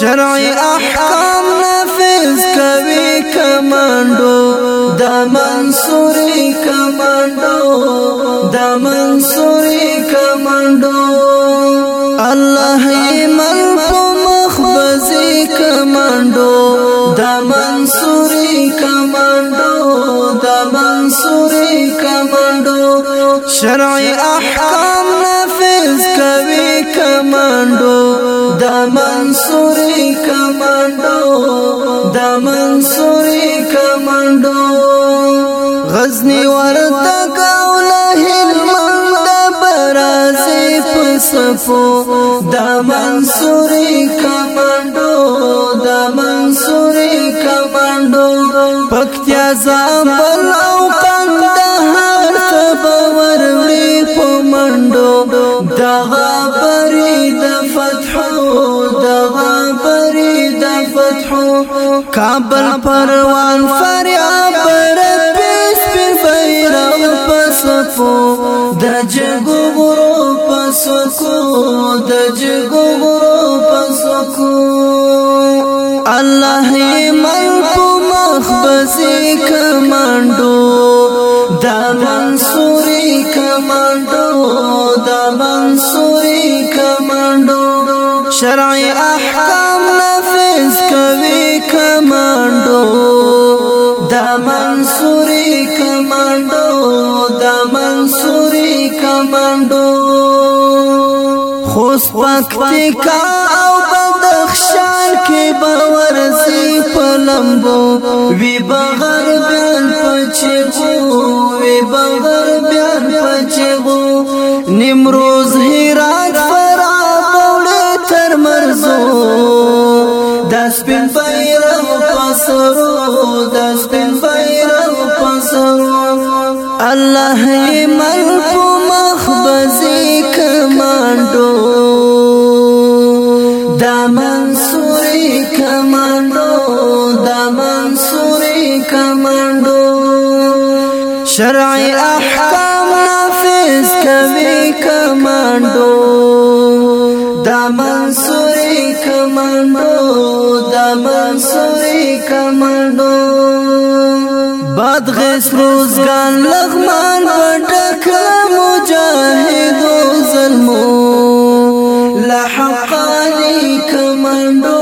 شرعي احکام نافذ کوي کمانډو د منصوري کمانډو د منصوري کمانډو الله ایمن په مخبزي کمانډو د منصوري کمانډو د منصوري کمانډو شرعي احکام نافذ کمانډو د منصور کمانډو غزنی ورته کوله هلمند برازي پسفو د منصور کمانډو د منصور کمانډو پکتیا زابل او قندهار ته باور وړي په منډو دغه پرې د فتحو دغه کابل پروان فریاد برپیس پیر بیرم پسکو دجگو غرو پسکو دجگو غرو پسکو الله من په مخبزي کمانډو دا منصوري کمانډو دا منصوري کمانډو شرعي کمانډو دا منصوري کمانډو دا منصوري کمانډو خوس پکتیکا او بدخشان کې باورزي پلمبو وی بغر بیان پچغو وی بغر بیان پچغو نمرو الله لمن په مخبزي کمانډو دا منصور کمانډو دا منصور کمانډو شرع احکام نافذ کوي کمانډو دا منصور کمانډو دا منصور کمانډو باد غیس روزگان لغمان پټک مجاهدو ظلمو لحقانی کمانډو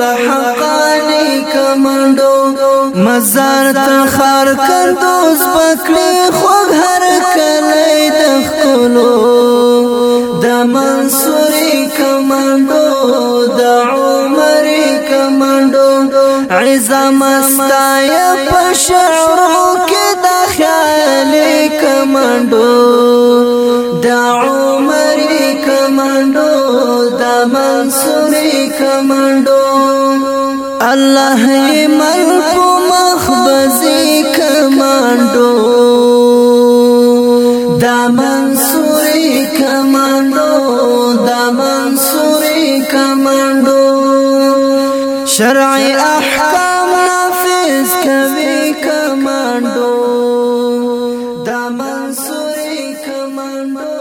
لحقانی کمانډو مزار تخار کندوز پکړي خو هر کله تخکلو د منصوري کمانډو دعو عظم استای په شعرو کې د خیال کمانډو د عمر کمانډو د منصور کمانډو الله یې مرکو مخبزي کمانډو د منصور کمانډو د منصور کمانډو شرعي احکام نافذ کوي کمانډو دا منصوري کمانډو